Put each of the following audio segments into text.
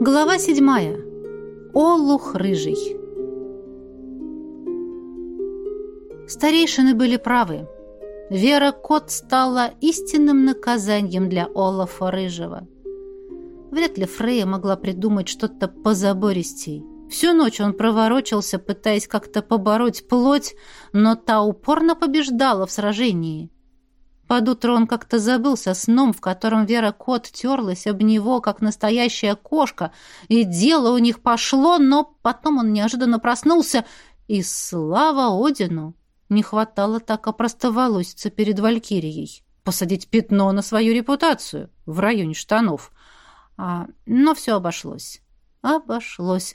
Глава седьмая. Олух рыжий. Старейшины были правы. Вера Кот стала истинным наказанием для Олафа Рыжего. Вряд ли Фрея могла придумать что-то позабористей. Всю ночь он проворочился, пытаясь как-то побороть плоть, но та упорно побеждала в сражении. Под утро он как-то забылся сном, в котором Вера Кот терлась об него, как настоящая кошка, и дело у них пошло, но потом он неожиданно проснулся, и слава Одину! Не хватало так опростоволоситься перед Валькирией, посадить пятно на свою репутацию в районе штанов. А, но все обошлось. Обошлось.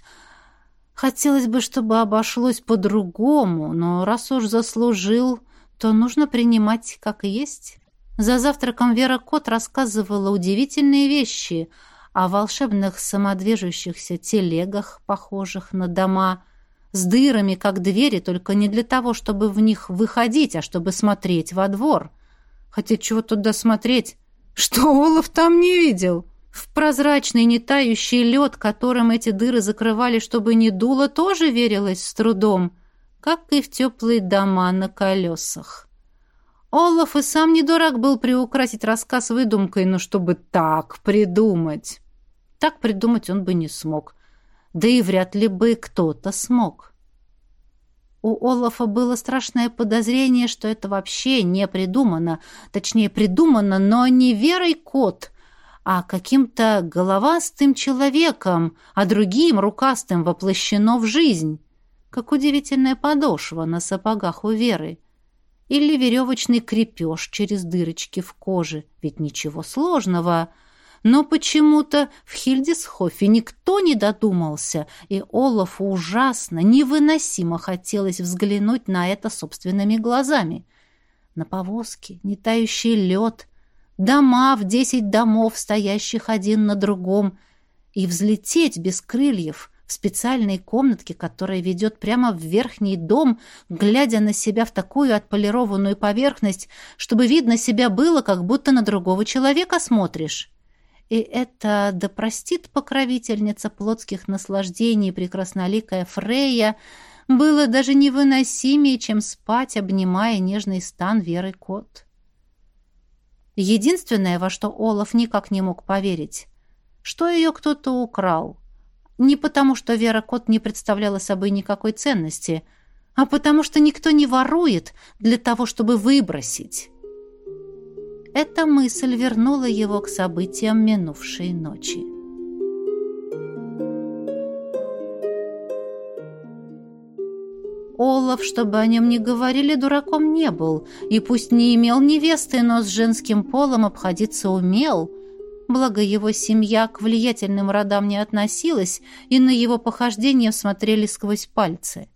Хотелось бы, чтобы обошлось по-другому, но раз уж заслужил, то нужно принимать как есть. За завтраком Вера Кот рассказывала удивительные вещи о волшебных самодвижущихся телегах, похожих на дома, с дырами, как двери, только не для того, чтобы в них выходить, а чтобы смотреть во двор. Хотя чего туда смотреть? Что Олаф там не видел? В прозрачный, не тающий лед, которым эти дыры закрывали, чтобы не дуло, тоже верилось с трудом, как и в теплые дома на колесах. Олаф и сам не дурак был приукрасить рассказ выдумкой, но чтобы так придумать. Так придумать он бы не смог. Да и вряд ли бы кто-то смог. У Олафа было страшное подозрение, что это вообще не придумано. Точнее, придумано, но не верой кот — а каким-то головастым человеком, а другим рукастым воплощено в жизнь, как удивительная подошва на сапогах у Веры. Или веревочный крепеж через дырочки в коже, ведь ничего сложного. Но почему-то в Хильдисхофе никто не додумался, и Олафу ужасно, невыносимо хотелось взглянуть на это собственными глазами. На повозке, не тающий лед — дома в десять домов, стоящих один на другом, и взлететь без крыльев специальной комнатке, которая ведет прямо в верхний дом, глядя на себя в такую отполированную поверхность, чтобы видно себя было, как будто на другого человека смотришь. И это, да простит покровительница плотских наслаждений прекрасноликая Фрея, было даже невыносимее, чем спать, обнимая нежный стан Веры Кот. Единственное, во что Олаф никак не мог поверить, что ее кто-то украл. Не потому, что Вера Кот не представляла собой никакой ценности, а потому, что никто не ворует для того, чтобы выбросить. Эта мысль вернула его к событиям минувшей ночи. Олаф, чтобы о нем не говорили, дураком не был, и пусть не имел невесты, но с женским полом обходиться умел. Благо его семья к влиятельным родам не относилась, и на его похождения смотрели сквозь пальцы.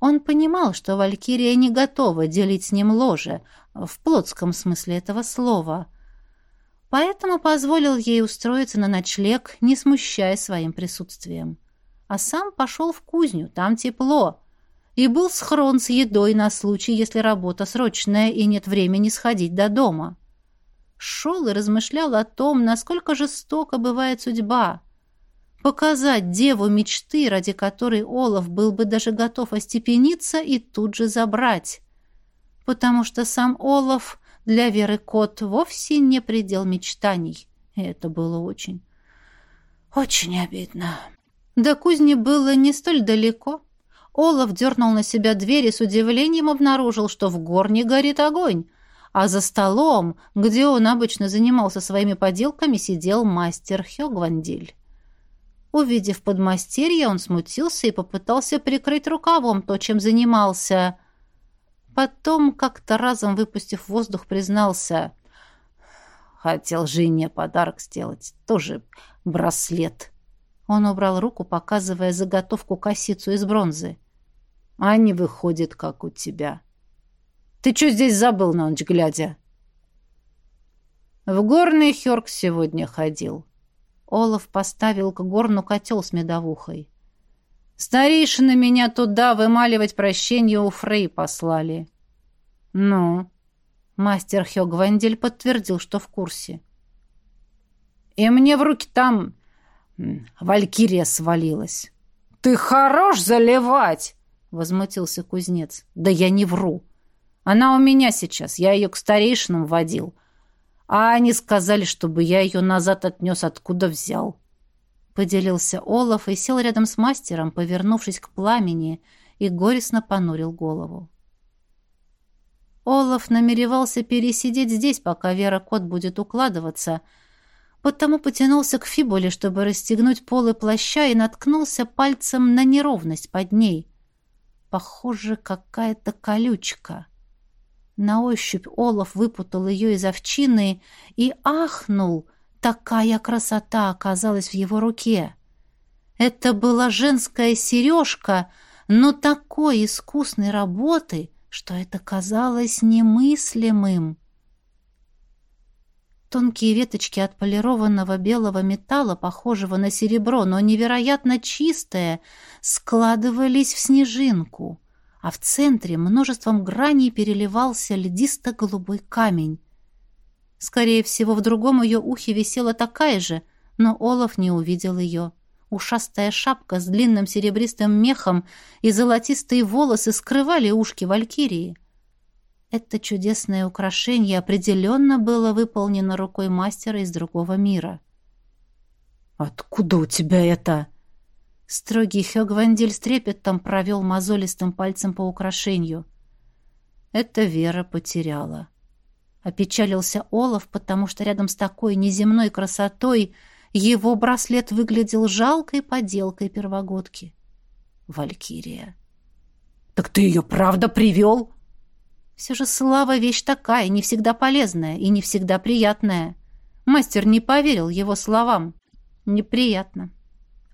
Он понимал, что Валькирия не готова делить с ним ложе, в плотском смысле этого слова, поэтому позволил ей устроиться на ночлег, не смущая своим присутствием. А сам пошел в кузню, там тепло — и был схрон с едой на случай, если работа срочная и нет времени сходить до дома. Шел и размышлял о том, насколько жестоко бывает судьба. Показать деву мечты, ради которой Олаф был бы даже готов остепениться и тут же забрать. Потому что сам Олаф для Веры Кот вовсе не предел мечтаний. И это было очень, очень обидно. До кузни было не столь далеко, Олаф дернул на себя дверь и с удивлением обнаружил, что в горне горит огонь, а за столом, где он обычно занимался своими поделками, сидел мастер Хёгвандиль. Увидев подмастерье, он смутился и попытался прикрыть рукавом то, чем занимался. Потом, как-то разом выпустив воздух, признался. Хотел жене подарок сделать, тоже браслет. Он убрал руку, показывая заготовку косицу из бронзы а не выходит, как у тебя. Ты что здесь забыл на ночь глядя? В горный Хёрк сегодня ходил. Олаф поставил к горну котел с медовухой. Старейшины меня туда вымаливать прощение у Фрей послали. Ну, мастер Хёгвандель подтвердил, что в курсе. И мне в руки там Валькирия свалилась. «Ты хорош заливать!» — возмутился кузнец. «Да я не вру. Она у меня сейчас. Я ее к старейшинам водил. А они сказали, чтобы я ее назад отнес, откуда взял». Поделился Олаф и сел рядом с мастером, повернувшись к пламени, и горестно понурил голову. Олаф намеревался пересидеть здесь, пока Вера Кот будет укладываться — потому потянулся к фибуле, чтобы расстегнуть полы плаща, и наткнулся пальцем на неровность под ней. Похоже, какая-то колючка. На ощупь Олаф выпутал ее из овчины и ахнул. Такая красота оказалась в его руке. Это была женская сережка, но такой искусной работы, что это казалось немыслимым. Тонкие веточки отполированного белого металла, похожего на серебро, но невероятно чистое, складывались в снежинку, а в центре множеством граней переливался льдисто-голубой камень. Скорее всего, в другом ее ухе висела такая же, но Олаф не увидел ее. Ушастая шапка с длинным серебристым мехом и золотистые волосы скрывали ушки валькирии. Это чудесное украшение определенно было выполнено рукой мастера из другого мира. «Откуда у тебя это?» Строгий Хёгвандиль с трепетом провел мозолистым пальцем по украшению. Это Вера потеряла. Опечалился Олаф, потому что рядом с такой неземной красотой его браслет выглядел жалкой поделкой первогодки. Валькирия. «Так ты ее правда привел?» Все же слава вещь такая, не всегда полезная и не всегда приятная. Мастер не поверил его словам. Неприятно.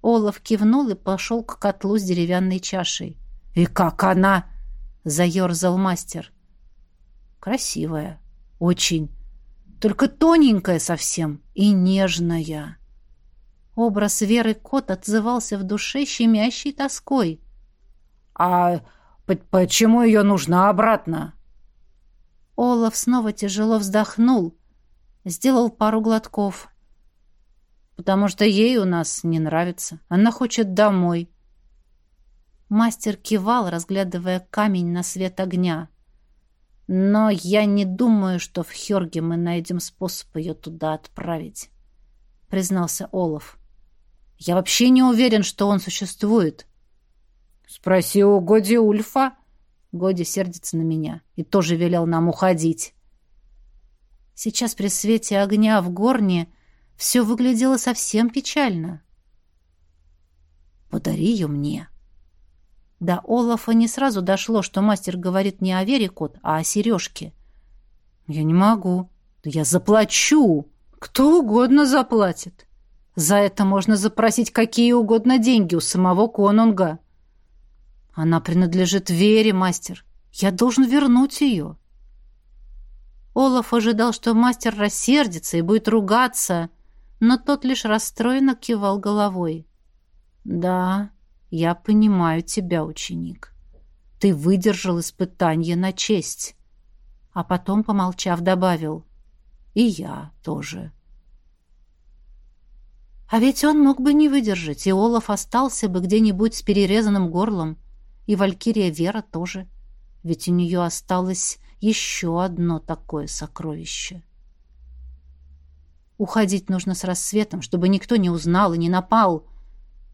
Олаф кивнул и пошел к котлу с деревянной чашей. «И как она?» — заерзал мастер. «Красивая. Очень. Только тоненькая совсем и нежная». Образ Веры Кот отзывался в душе щемящей тоской. «А почему ее нужно обратно?» Олаф снова тяжело вздохнул, сделал пару глотков. «Потому что ей у нас не нравится. Она хочет домой». Мастер кивал, разглядывая камень на свет огня. «Но я не думаю, что в Хёрге мы найдем способ ее туда отправить», — признался Олаф. «Я вообще не уверен, что он существует». «Спроси у Годи Ульфа», Годи сердится на меня и тоже велел нам уходить. Сейчас при свете огня в горне все выглядело совсем печально. «Подари ее мне». До Олафа не сразу дошло, что мастер говорит не о Вере кот, а о сережке. «Я не могу. Да я заплачу. Кто угодно заплатит. За это можно запросить какие угодно деньги у самого конунга». Она принадлежит Вере, мастер. Я должен вернуть ее. Олаф ожидал, что мастер рассердится и будет ругаться, но тот лишь расстроенно кивал головой. «Да, я понимаю тебя, ученик. Ты выдержал испытание на честь». А потом, помолчав, добавил. «И я тоже». А ведь он мог бы не выдержать, и Олаф остался бы где-нибудь с перерезанным горлом, и Валькирия Вера тоже. Ведь у нее осталось еще одно такое сокровище. Уходить нужно с рассветом, чтобы никто не узнал и не напал.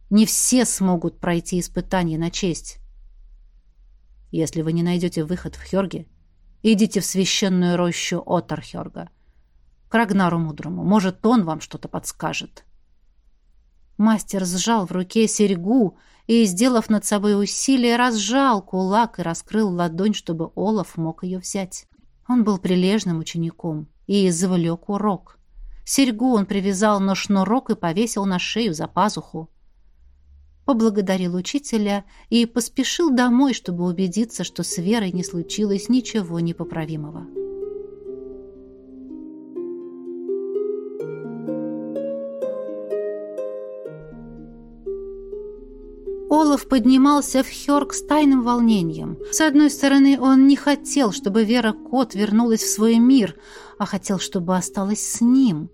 Не все смогут пройти испытание на честь. Если вы не найдете выход в Хёрге, идите в священную рощу Отархёрга. К Рагнару Мудрому. Может, он вам что-то подскажет. Мастер сжал в руке серьгу и, сделав над собой усилие, разжал кулак и раскрыл ладонь, чтобы Олаф мог ее взять. Он был прилежным учеником и извлек урок. Серьгу он привязал на шнурок и повесил на шею за пазуху. Поблагодарил учителя и поспешил домой, чтобы убедиться, что с Верой не случилось ничего непоправимого. Олаф поднимался в Хёрк с тайным волнением. С одной стороны, он не хотел, чтобы Вера Кот вернулась в свой мир, а хотел, чтобы осталась с ним.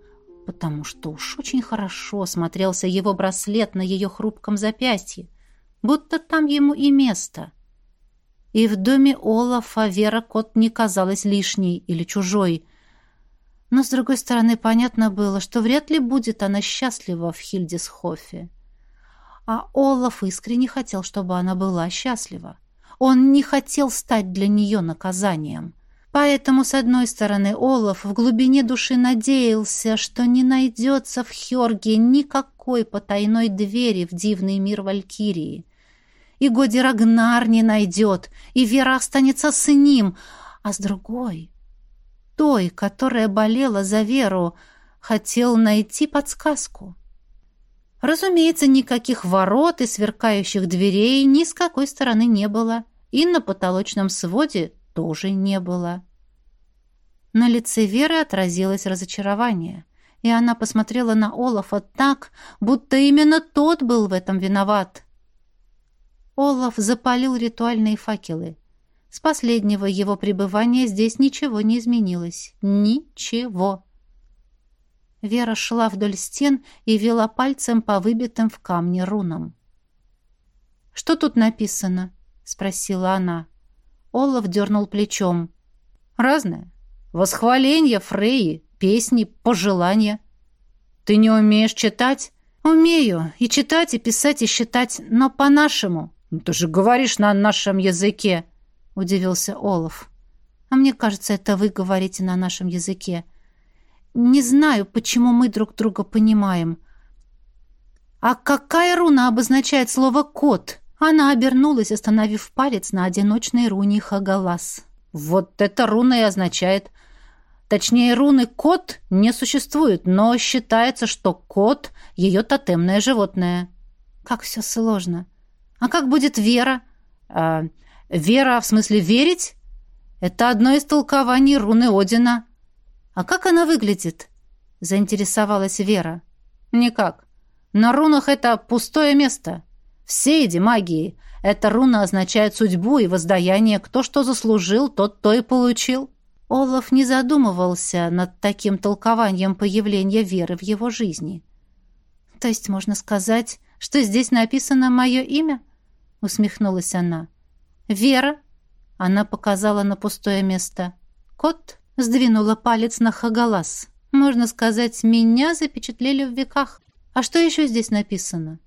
Потому что уж очень хорошо смотрелся его браслет на ее хрупком запястье, будто там ему и место. И в доме Олафа Вера Кот не казалась лишней или чужой. Но, с другой стороны, понятно было, что вряд ли будет она счастлива в Хильдисхофе. А Олаф искренне хотел, чтобы она была счастлива. Он не хотел стать для нее наказанием. Поэтому, с одной стороны, Олаф в глубине души надеялся, что не найдется в Хёрге никакой потайной двери в дивный мир Валькирии. И Годи Рагнар не найдет, и Вера останется с ним, а с другой, той, которая болела за Веру, хотел найти подсказку. Разумеется, никаких ворот и сверкающих дверей ни с какой стороны не было, и на потолочном своде тоже не было. На лице Веры отразилось разочарование, и она посмотрела на Олафа так, будто именно тот был в этом виноват. Олаф запалил ритуальные факелы. С последнего его пребывания здесь ничего не изменилось. Ничего. Вера шла вдоль стен и вела пальцем по выбитым в камне рунам. «Что тут написано?» — спросила она. Олаф дернул плечом. «Разное. Восхваление Фреи, песни, пожелания. Ты не умеешь читать?» «Умею. И читать, и писать, и считать, но по-нашему». «Ну, «Ты же говоришь на нашем языке», — удивился Олаф. «А мне кажется, это вы говорите на нашем языке. Не знаю, почему мы друг друга понимаем. А какая руна обозначает слово «кот»? Она обернулась, остановив палец на одиночной руне Хагалас. Вот эта руна и означает. Точнее, руны «кот» не существует, но считается, что кот — ее тотемное животное. Как все сложно. А как будет вера? А, вера в смысле верить? Это одно из толкований руны Одина. «А как она выглядит?» — заинтересовалась Вера. «Никак. На рунах это пустое место. Все эти магии. Эта руна означает судьбу и воздаяние. Кто что заслужил, тот то и получил». Олаф не задумывался над таким толкованием появления веры в его жизни. «То есть можно сказать, что здесь написано мое имя?» — усмехнулась она. «Вера?» — она показала на пустое место. «Кот?» Сдвинула палец на Хагалас. Можно сказать, меня запечатлели в веках. А что еще здесь написано?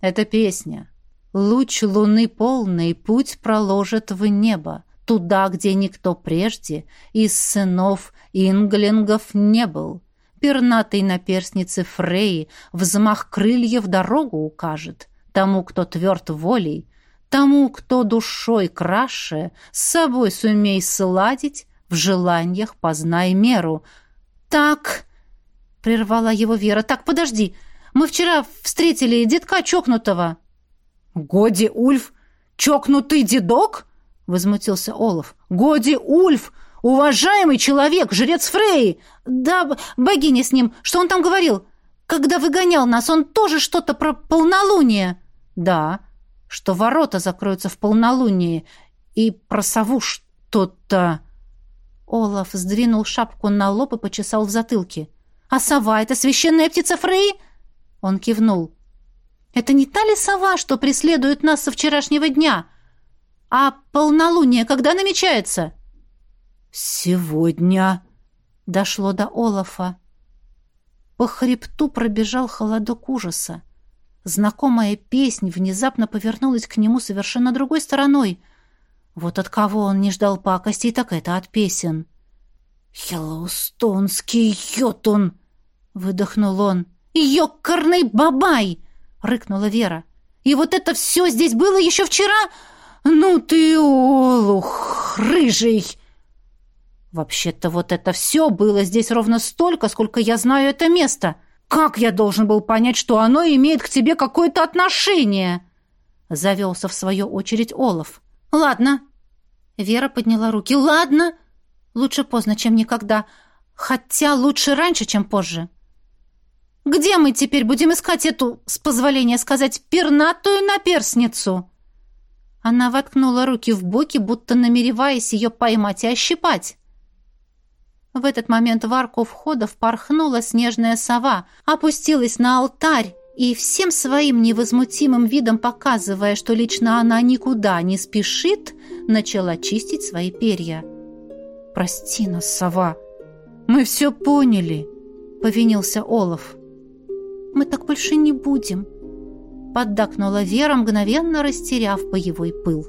Это песня. Луч луны полный путь проложит в небо, туда, где никто прежде из сынов инглингов не был. Пернатый на перстнице Фреи взмах крыльев дорогу укажет тому, кто тверд волей, тому, кто душой краше, с собой сумей сладить, в желаниях познай меру. Так, прервала его Вера. Так, подожди. Мы вчера встретили детка чокнутого. Годи Ульф, чокнутый дедок? возмутился Олаф. Годи Ульф, уважаемый человек, жрец Фрей. Да, богиня с ним. Что он там говорил? Когда выгонял нас, он тоже что-то про полнолуние. Да, что ворота закроются в полнолуние и про сову что-то. Олаф сдвинул шапку на лоб и почесал в затылке. «А сова — это священная птица Фрей?» Он кивнул. «Это не та ли сова, что преследует нас со вчерашнего дня? А полнолуние когда намечается?» «Сегодня», — дошло до Олафа. По хребту пробежал холодок ужаса. Знакомая песнь внезапно повернулась к нему совершенно другой стороной — вот от кого он не ждал пакостей, так это от песен. «Хеллоустонский йотун!» — выдохнул он. «Ёкарный бабай!» — рыкнула Вера. «И вот это все здесь было еще вчера? Ну ты, олух, рыжий!» «Вообще-то вот это все было здесь ровно столько, сколько я знаю это место. Как я должен был понять, что оно имеет к тебе какое-то отношение?» Завелся в свою очередь Олаф. «Ладно, Вера подняла руки. «Ладно. Лучше поздно, чем никогда. Хотя лучше раньше, чем позже. Где мы теперь будем искать эту, с позволения сказать, пернатую наперсницу?» Она воткнула руки в боки, будто намереваясь ее поймать и ощипать. В этот момент в арку входа впорхнула снежная сова, опустилась на алтарь и всем своим невозмутимым видом показывая, что лично она никуда не спешит, начала чистить свои перья. «Прости нас, сова! Мы все поняли!» — повинился Олаф. «Мы так больше не будем!» — поддакнула Вера, мгновенно растеряв боевой пыл.